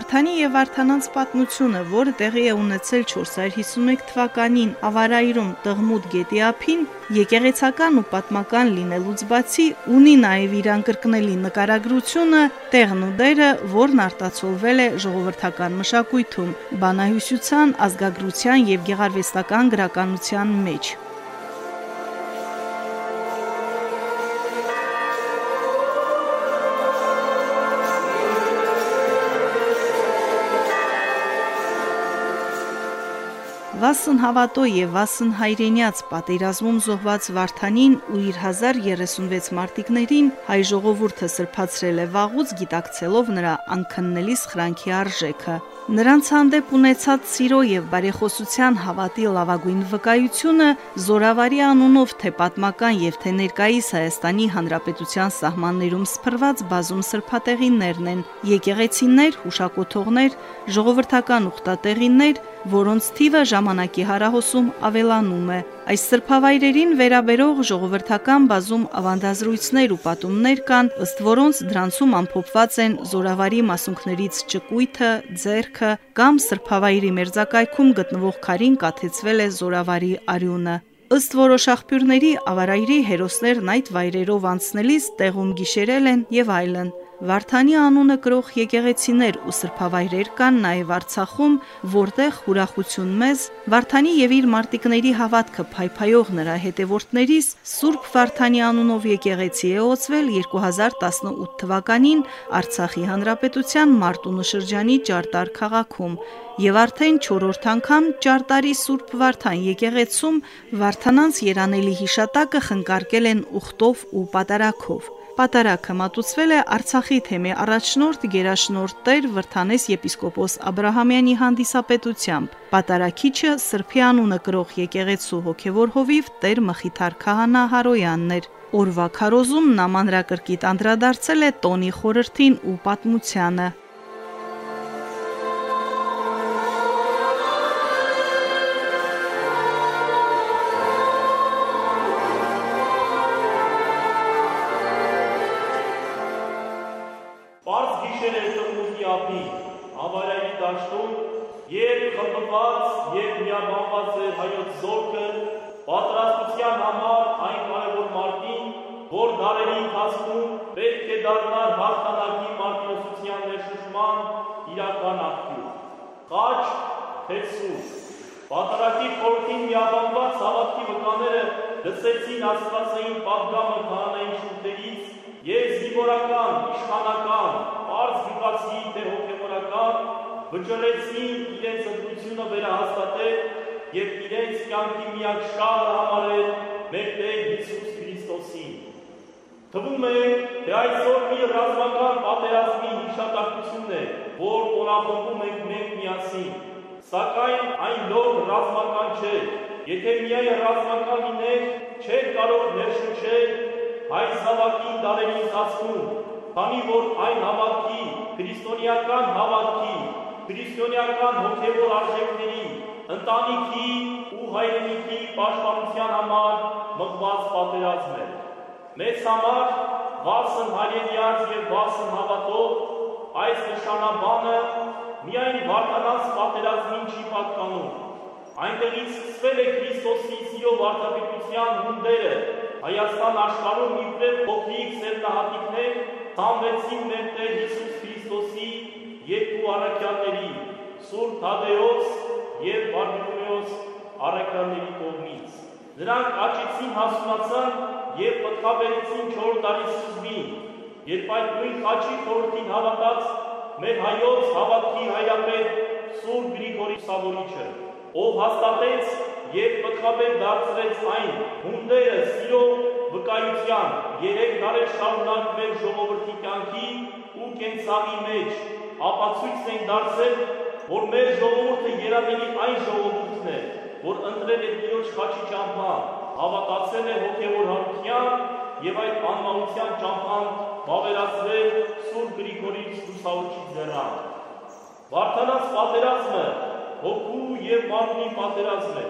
Վարդանի եւ Վարդանանց պատմությունը, որը տեղի է ունեցել 451 թվականին Ավարայրում Տղմուտ գետի ափին, եկեղեցական ու պատմական լինելուց բացի ունի նաեւ իր անկրկնելի նկարագրությունը, տեղն ու դերը, որն արտացոլվել է ժողովրդական մշակույթում, բանահյուսության, ազգագրության եւ գեղարվեստական գրականության մեջ։ Վասն հավատո եւ Վասն հայրենյաց պատերազմում զոհված Վարդանին ու իր 1036 մարտիկներին հայ ժողովուրդը սրբացրել է վաղուց գիտակցելով նրա անքննելի սխրանքի արժեքը։ Նրանց հանդեպ ունեցած սիրո եւ բարեխոսության հավատի լավագույն վկայությունը Զորավարի անունով թե պատմական եւ թե ներկայիս Հայաստանի Հանրապետության սահմաններում սփռված բազում սրբատեղիներն են՝ եկեղեցիներ, հուշակոթողներ, ժողովրդական ուխտատեղիներ, որոնց թիվը ժամանակի հարահոսում ավելանում է։ Այս սրբավայրերին վերաբերող ժողովրդական բազում ավանդազրույցներ ու պատումներ կան, ըստ որոնց դրանցում ամփոփված են զորավարի մասունքներից ճկույթը, ձերքը կամ սրբավայրի մերձակայքում գտնվող քարին կաթեցվել է զորավարի արյունը։ Ըստ որոշ աղբյուրների ավարայրի հերոսներն այդ վայրերով անցնելիս տեղում գիշերել են եւ այլն։ Վարդանի անունը կրող եկեղեցիներ ու սրբավայրեր կան նաև Արցախում, որտեղ ուրախություն մեզ Վարդանի եւ իր մարտիկների հավատքը փայփայող նրա հետևորդներիս Սուրբ Վարդանի անունով եկեղեցի է ոցվել 2018 թվականին Արցախի Հանրապետության Մարտունու շրջանի Ճարտար քաղաքում եւ արդեն 4-րդ անգամ Ճարտարի Սուրբ Վարդան եկեղեցում Վարդանանց երանելի հիշատակը խնկարկել են ուխտով ու պատարակով։ Պատարակը մատուցվել է Արցախի թեմի առաջնորդ Գերաշնորհ Տեր Վրթանես եպիսկոպոս Աբ รา համյանի հանդիսապետությամբ։ Պատարակիչը Սրբի անունը կրող եկեղեցու հոգևոր հովիվ Տեր Մխիթար Քահանա Հարոյանն էր։ Օրվա քարոզում նա մանրակրկիտ անդրադարձել է տոնի խորրթին ու պատմությանը։ Հեսուս։ Պատարակի խորհրդին միաբանված հավատքի վկաները լսեցին աստվածային պատգամը քահանային շուրթերից եւ զինվորական, իշխանական, པարզ գյուղացի թե հոգեվորական վճռեցին իրենց ընդությունը վերահաստատել եւ իրենց կյանքի միակ շահը համարել մեր Տեր Հիսուս Քրիստոսին։ Թվում է, թե այսօր մի ռազմական պատերազմի հիշատակություն է, որ օրապնդում ենք մենք միասին Սակայն այն նոր ռազմական չէ։ Եթե միայն ռազմական լիներ, չէր կարող ներշնչել հայ զավակի դարերի ընթացքում, քանի որ այն հավատքի, քրիստոնեական հավատքի, քրիստոնեական հոգևոր արժեքների, ընտանիքի ու հայրենիքի պաշտպանության համար մղված պատերազմ է։ Մեծ համար վասն հայրենիած եւ վասն հավատով այս նշանաբանը միայն վարդանանց պատերազմին չի պատկանում։ Այնտեղից սկսվել է Քրիստոսի սիրո վարդապետության հունդերը, Հայաստան աշխարհում իբրև փոքրիկ սերտահատիկներ ցանվեցին մեր Տեր Հիսուս Քրիստոսի երկու առաքյալների՝ Սուրբ Թադեոս եւ Բարդումեոս առաքյալների կողմից։ Նրանք աճեցին հասունացան եւ պտղաբերեցին 4 տարի սկզբին, երբ այդ նույն խաչի խորհրդին հավատաց մեր հայոց հավատքի հայրապետ Սուրբ Գրիգորի Սավորիչը, ով հաստատեց եւ պտղաբեր դարձրեց այն հունդերը սիրո վկայության երեք դարեր շարունակ մեր ժողովրդի կյանքի ու կենցաղի մեջ ապացույց են դարձել, որ մեր ժողովուրդը երամելի այն ժողովուրդն է, որ ընտրել է Տիրոջ խաչի ճամփան, հավատացել է հոգևոր հարության եւ այդ անմահության ճամփան բավերացրել Սուրբ Գրիգորի Սուսաուչի ձեռան։ Վարդանաց պատերազմը հոգու եւ մարմնի պատերազմ է,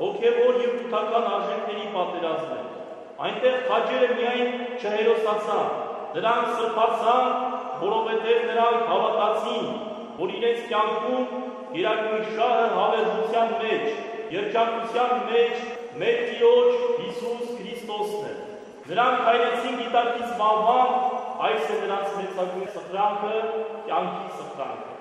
հոգևոր եւ կութական արժեքների պատերազմ է։ Այնտեղ քաջերը միայն չհերոսացան, նրանք սրբացան, որովհետև նրանք հավատացին, որ իրենց կյանքում Իրակույն շահը հավերժության մեջ, երջանկության մեջ մեր Տիրոջ Հիսուս Քրիստոսն է։ Նրանք հայրեցին գիտակից բանվան, այս է նրանց մեծագույն սխրանքը, կյանքի սխրանքը։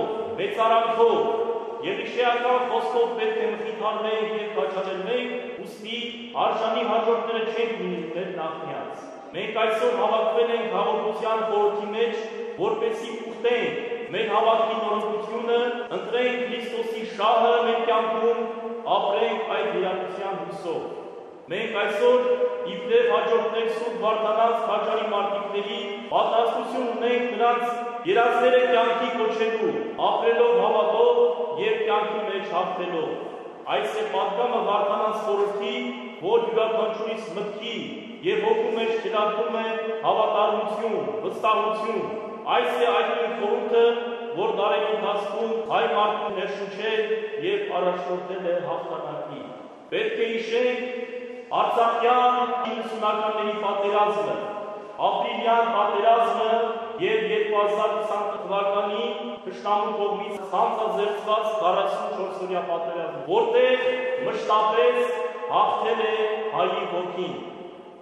հիշատակումով, մեծարանքով եւ իշեական խոսքով պետք է մխիթարվենք եւ քաչալենք, ուստի արժանի հաջորդները չենք լինի մեր նախնյաց։ Մենք այսօր հավաքվել ենք հավաքության խորհրդի մեջ, որպեսզի ուխտենք մեր հավատքի նորոգությունը, ընտրենք Քրիստոսի շահը մեր կյանքում, ապրենք այդ իրականության հույսով։ Մենք այսօր իբրև հաջորդներ Սուրբ Վարդանանց քաջարի մարտիկների պատրաստություն ունենք նրանց երազները կյանքի կոչելու, ապրելով հավատով եւ կյանքի մեջ հաղթելով։ Այս է պատգամը Վարդանանց խորհրդի, որ յուրաքանչյուրիս մտքի եւ հոգու մեջ ճտատում է հավատարմություն, վստահություն։ Այս է այդ նույն խորհուրդը, որ դարերի ընթացքում հայ մարդուն ներշնչել եւ առաջնորդել է հաղթանակի։ Պետք է հիշենք Արցախյան 90-ականների պատերազմը, ապրիլյան պատերազմը եւ 2020 թվականի Քշտամու կողմից ցանցազերծված 44-օրյա պատերազմը, որտեղ մշտապես հաղթել է հայի ոգին։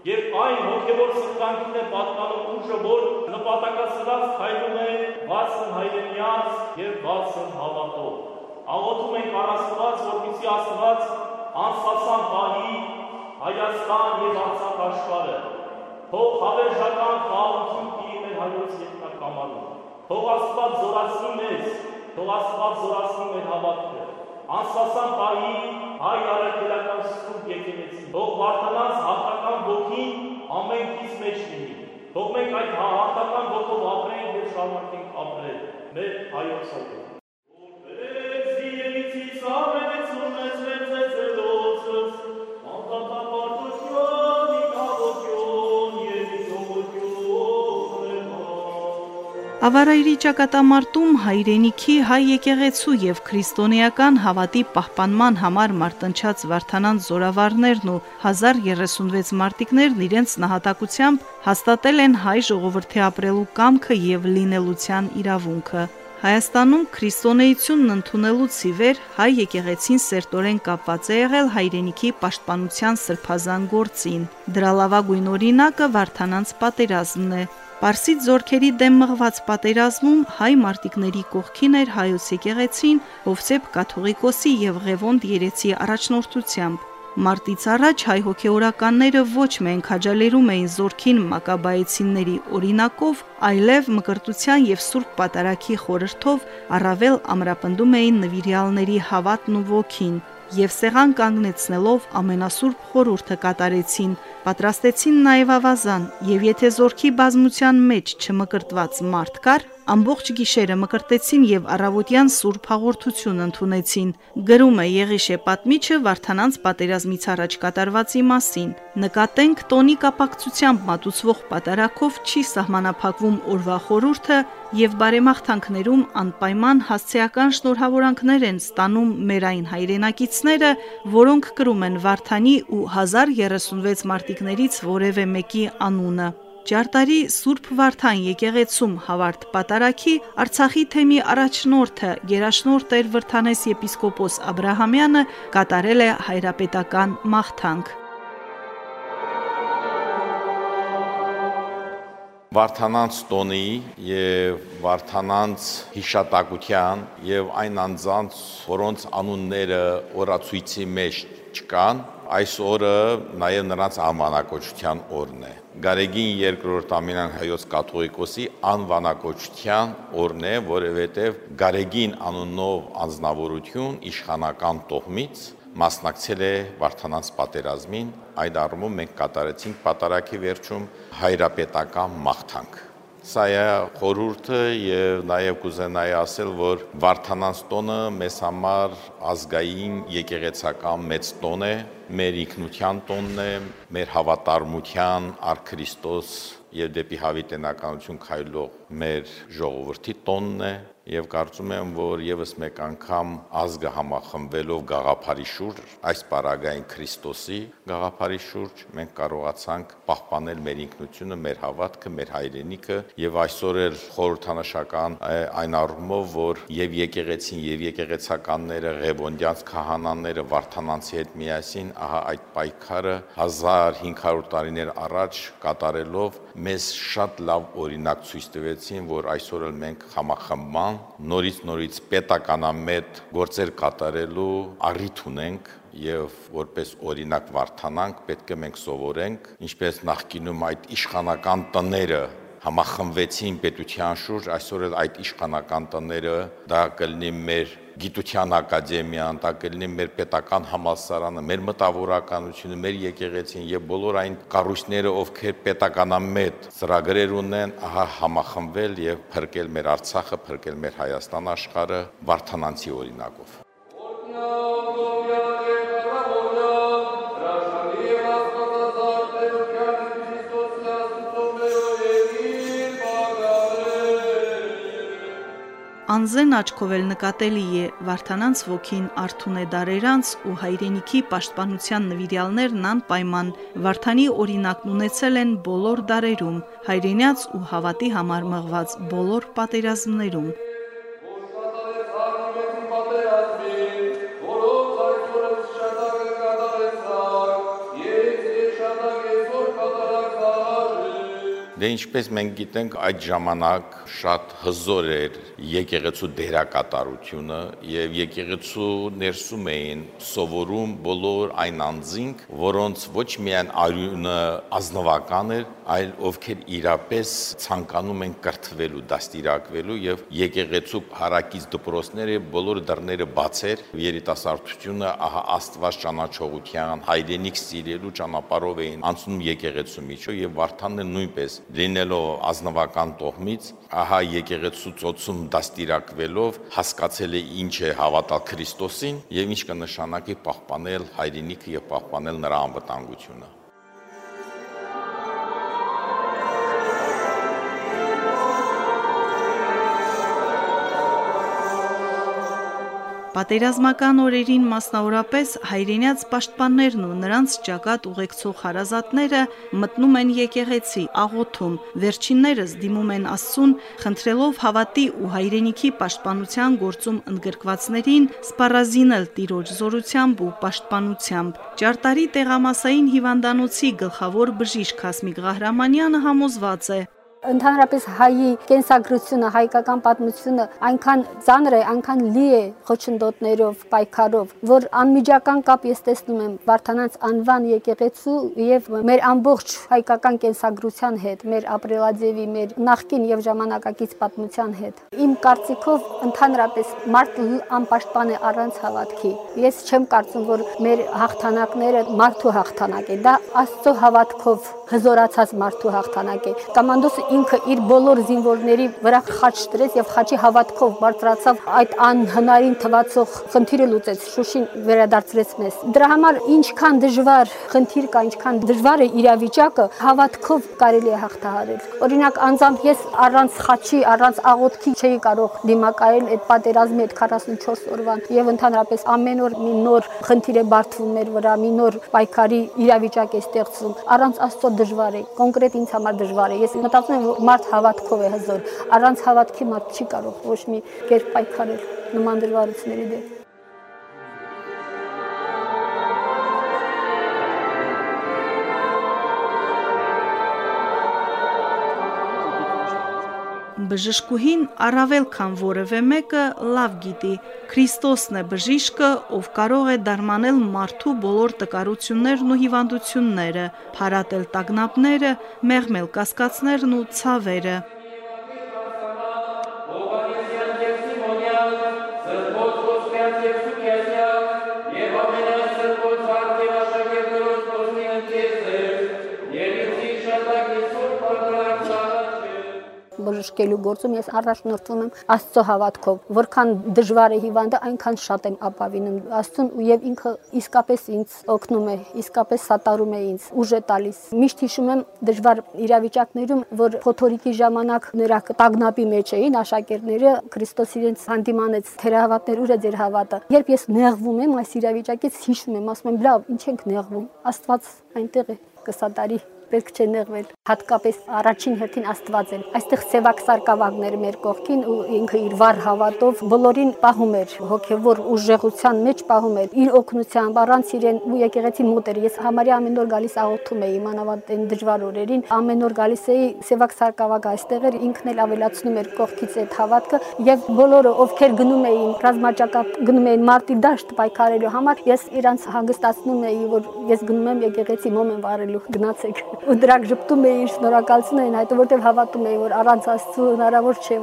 Եվ այն հոգևոր սխրանքին է պատկանում ուժը, որ նպատակասրած քայլում է բացն հայրենյաց եւ բացն հավատով։ Աղոթում ենք առաստված, որպեսզի Աստված անսասան պահի Հայաստան եւ Արցախ աշխարհը թող հավերժական խաղաղություն հայոց երկնակամարում թող Աստված զորացնի մեզ թող Աստված զորացնի մեր հավատքը անսասան պահի հայ արաքելական սուրբ եկեղեցի թող վարդանանց հաղթական ոգին ամենքից մեջ լինի թող մենք այդ հաղթական ոգով ապրենք եւ շարունակենք ապրել մեր հայոց հոգով Որպես դիևիցից ամենեցում ես Ավարայրի ճակատամարտում հայրենիքի հայ եկեղեցու եւ քրիստոնեական հավատի պահպանման համար մարտնչած Վարդանանց զորավարներն ու 1036 մարտիկներն իրենց նահատակությամբ հաստատել են հայ ժողովրդի ապրելու կամքը եւ լինելության իրավունքը։ Հայաստանում քրիստոնեությունն ընդունելուց ի վեր հայ եկեղեցին սերտորեն կապված է եղել հայրենիքի պաշտպանության սրբազան գործին։ Դրա լավագույն օրինակը Վարդանանց պատերազմն է։ Պարսից զորքերի դեմ մղված պատերազմում հայ մարտիկների կողքին էր հայոց եկեղեցին Հովսեփ կաթողիկոսի եւ Ղևոնդ երեցի առաջնորդությամբ։ Մարտից առաջ հայ հոգեորականները ոչ միայն քաջալերում էին զորքին մակաբայեցիների օրինակով, այլև մկրտության եւ սուրբ պատարակի խորհրդով առավել ամրապնդում էին նվիրյալների հավատն ու ոգին։ եւ սեղան կանգնեցնելով ամենասուրբ խորհուրդը կատարեցին։ Պատրաստեցին նաև ավազան, եւ եթե զորքի բազմության մեջ չմկրտված մարդ կար, ամբողջ գիշերը մկրտեցին եւ առավոտյան սուրբ հաղորդություն ընդունեցին։ Գրում է Եղիշե պատմիչը Վարդանանց պատերազմից առաջ կատարվածի մասին։ Նկատենք տոնի կապակցությամբ մատուցվող պատարակով չի սահմանափակվում օրվա խորուրդը եւ բարեմաղթանքներում անպայման հասցեական շնորհավորանքներ են ստանում մեր այն հայրենակիցները, որոնք կրում են Վարդանի ու 1036 մարտիկներից որևէ մեկի անունը։ Ջարտարի Սուրբ Վարդան եկեղեցում հավարդ պատարակի Արցախի թեմի առաջնորդը Գերաշնորհ Տեր Վրթանես եպիսկոպոս Աբ รา համյանը կատարել է հայրապետական մաղթանք։ Վարդանանց տոնի եւ Վարդանանց հիշատակության եւ այն անձանց, որոնց անունները օրացույցի մեջ չկան, այս օրը նաև նրանց անվանակոչության օրն է։ Գարեգին երկրորդ ամենան հայոց կաթողիկոսի անվանակոչության օրն է, որովհետև Գարեգին անունով անznավորություն իշխանական տոհմից մասնակցել է Վարդանանց պատերազմին, այդ առումով մենք կատարեցինք պատարակի վերջում հայրապետական մաղթանք։ Սա է խորհուրդը եւ նաեւ կուզենայի ասել, որ Վարդանանց տոնը մեզ համար ազգային եկեղեցական մեծ տոն է, մեր ինքնության տոնն է, մեր հավատարմության առ Քրիստոս եւ դեպի հավիտենականություն քայլող մեր ժողովրդի տոնն է եւ կարծում եմ, որ եւս մեկ անգամ ազգը համախմբվելով գաղափարի շուրջ, այս պարագային Քրիստոսի գաղափարի շուրջ, մենք կարողացանք պահպանել մեր ինքնությունը, մեր հավատքը, մեր հայրենիքը եւ այսօր էլ խորհրդանշական այն առումով, որ եւ եկեղեցին եւ եկեղեցականները, Ղևոնդյանց քահանաները Վարդանանցի հետ միասին, ահա այդ պայքարը 1500 տարիներ առաջ կատարելով մեզ շատ լավ օրինակ ցույց տվեցին, որ այսօր էլ մենք համախմբման նորից նորից պետականամետ գործեր կատարելու առիթ ունենք եւ որպես օրինակ վարթանանք պետք է մենք սովորենք ինչպես նախկինում այդ իշխանական տները համախմբվեցին պետության շուրջ, այսօր այդ իշխանական տները դա կլինի մեր գիտության ակադեմիան, դա կլինի մեր պետական համալսարանը, մեր մտավորականությունը, մեր եկեղեցին եւ բոլոր այն կառույցները, ովքեր պետականամետ ծրագրեր ունեն, ահա համախմբվել եւ փրկել մեր Արցախը, փրկել մեր Հայաստան աշխարհը Վարդանանցի օրինակով։ Անզեն աչքով էլ նկատելի է Վարդանանց ոգին արթուն է դարերանց ու հայրենիքի պաշտպանության նվիրյալներն անպայման Վարդանի օրինակն ունեցել են բոլոր դարերում, հայրենյաց ու հավատի համար մղված բոլոր պատերազմներում։ Դե ինչպես մենք գիտենք, այդ ժամանակ շատ հզոր էր եկեղեցու դերակատարությունը եւ եկեղեցու ներսում էին սովորում բոլոր այն անձինք, որոնց ոչ միայն արյունը ազնվական էր, այլ ովքեր իրապես ցանկանում են կրթվելու, դաստիարակվելու եւ եկեղեցու հարակից դպրոցները բոլոր դռները բացեր երիտասարդությունը ահա Աստված ճանաչողության, հայրենիք սիրելու ճանապարհով էին անցնում եկեղեցու միջով եւ Վարդանն նույնպես լինելով ազնվական տոհմից, ահա եկեղեցու ծոցում դաստիարակվելով հասկացել է ինչ է հավատալ Քրիստոսին եւ ինչ կնշանակի պահպանել հայրենիքը եւ պահպանել նրա անվտանգությունը։ Պատերազմական օրերին մասնավորապես հայրենյաց պաշտպաններն ու նրանց ճակատ ուղեկցող հարազատները մտնում են եկեղեցի, աղոթում, վերջիններս դիմում են Աստծուն, խնդրելով հավատի ու հայրենիքի պաշտպանության գործում ընդգրկվածներին սպառազինել տիրոջ զորությամբ ու պաշտպանությամբ։ Ճարտարի տեղամասային հիվանդանոցի գլխավոր բժիշկ Հասմիկ Ղահրամանյանը համոզված է, Ընդհանրապես հայի կենսագրությունը, հայկական պատմությունը այնքան ծանր է, այնքան լի է խոչընդոտներով, պայքարով, որ անմիջական կապ ես տեսնում եմ Վարդանանց անվան եկեղեցու եւ մեր ամբողջ հայկական կենսագրության հետ, մեր ապրելաձևի, մեր նախկին եւ ժամանակակից պատմության հետ։ Իմ կարծիքով ընդհանրապես մարդը անպաշտպան է առանց հավատքի։ Ես չեմ կարծում, որ մեր հաղթանակները մարդու հաղթանակ է, դա Աստծո հավատքով հզորացած մարդու հաղթանակ է։ Կամանդոսը ինքը իր բոլոր զինվորների վրա խաչ դրեց եւ խաչի հավատքով բարձրացավ այդ անհնարին թվացող խնդիրը լուծեց, Շուշին վերադարձրեց մեզ։ Դրա համար ինչքան դժվար խնդիր կա, ինչքան դժվար է իրավիճակը, հավատքով կարելի է հաղթահարել։ Օրինակ անձամբ ես առանց խաչի, առանց աղոթքի չէի կարող դիմակայել այդ պատերազմի այդ 44 օրվան եւ ընդհանրապես ամեն օր մի նոր խնդիր է բարթվում մեր վրա, մի նոր պայքարի իրավիճակ է ստեղծվում։ Առանց Աստծո դժվար է, կոնկրետ ինձ համար դժվար է։ Ես մտածում որ մարդ հավատքով է հզոր։ Առանց հավատքի մարդ չի կարող ոչ մի կերպ պայքարել նման դժվարությունների դեմ։ Բժշկուհին առավել քան որևէ մեկը լավ գիտի. Քրիստոսն է բժիշկը, ով կարող է դարմանել մարդու բոլոր տկարություններն ու հիվանդությունները, փարատել տագնապները, մեղմել կասկածներն ու ցավերը։ բժշկելու գործում ես առաջնորդվում եմ Աստծո հավատքով։ Որքան դժվար է հիվանդը, այնքան շատ եմ ապավինում Աստծուն ու եւ ինքը իսկապես ինձ օգնում է, իսկապես սատարում է ինձ, ուժ է տալիս։ Միշտ հիշում եմ դժվար իրավիճակներում, որ փոթորիկի ժամանակ նրա տագնապի մեջ էին աշակերտները, Քրիստոս իրենց հանդիմանեց թերահավատներ ուր է ձեր հավատը։ Երբ ես նեղվում եմ այս իրավիճակից, հիշում եմ, ասում եմ, լավ, ինչ ենք նեղվում։ Աստված այնտեղ է կսատարի պետք չէ նեղվել։ Հատկապես առաջին հերթին Աստված է։ Այստեղ Սևակ Սարգսակավագներ մեր կողքին ու ինքը իր վառ հավատով բոլորին պահում էր, հոգևոր ուժեղության մեջ պահում էր։ Իր օգնությամբ առանց իրեն ու եկեղեցին մոտ էր։ Ես համարյա ամեն օր գալիս աղոթում էի, մանավանդ այն դժվար օրերին, ամեն օր գալիս էի Սևակ Սարգսակավագը այստեղ էր, ինքն էլ ավելացնում էր կողքից այդ հավատքը եւ բոլորը ովքեր գնում էին ռազմաճակատ գնում էին մարտի դաշտ պայքարելու համար, ես իրանց հանգստացնում էի, որ ես գնում եմ եկեղեցի մոմ եմ վարելու, գնացեք ու դրանք ճպտում էին, շնորհակալություն էին հայտնում, որտեղ հավատում էին, որ առանց Աստծո հնարավոր չէ։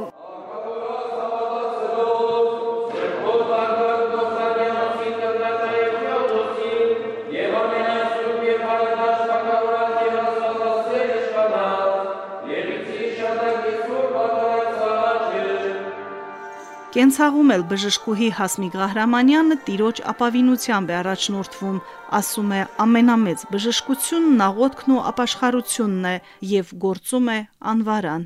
Կենցաղում էլ բժշկուհի Հասմիկ Ղահրամանյանը տիրոջ ապավինությամբ է առաջնորդվում, ասում է ամենամեծ բժշկությունն աղոթքն ու ապաշխարությունն է եւ գործում է անվարան։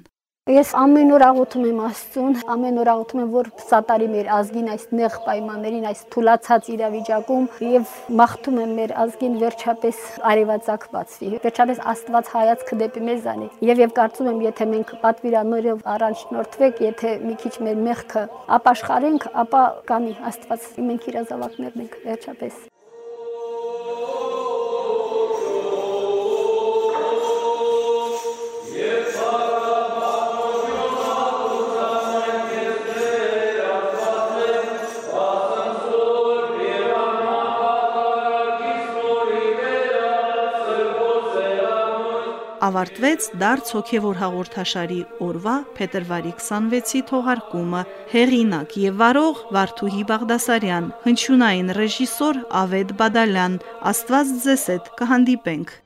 Ես ամեն օր աղոթում եմ Աստծուն, ամեն օր աղոթում եմ, որ սատարի մեր ազգին այս նեղ պայմաններին, այս թուլացած իրավիճակում եւ մաղթում եմ մեր ազգին վերջապես արևածագ բացվի։ Վերջապես Աստված հայացքը դեպի մեզ անի։ Եվ եւ կարծում եմ, եթե մենք պատվիրանորով առաջնորդվենք, եթե մի քիչ մեր մեղքը ապաշխարենք, ապա կանի Աստված մենք իր ազավակներն ենք վերջապես։ ավարտվեց դարձ հոգևոր հաղորդաշարի օրվա փետրվարի 26-ի թողարկումը հեղինակ եւ վարող Վարդուհի Բաղդասարյան հնչյունային ռեժիսոր Ավետ Բադալյան աստված ձեզ հետ կհանդիպենք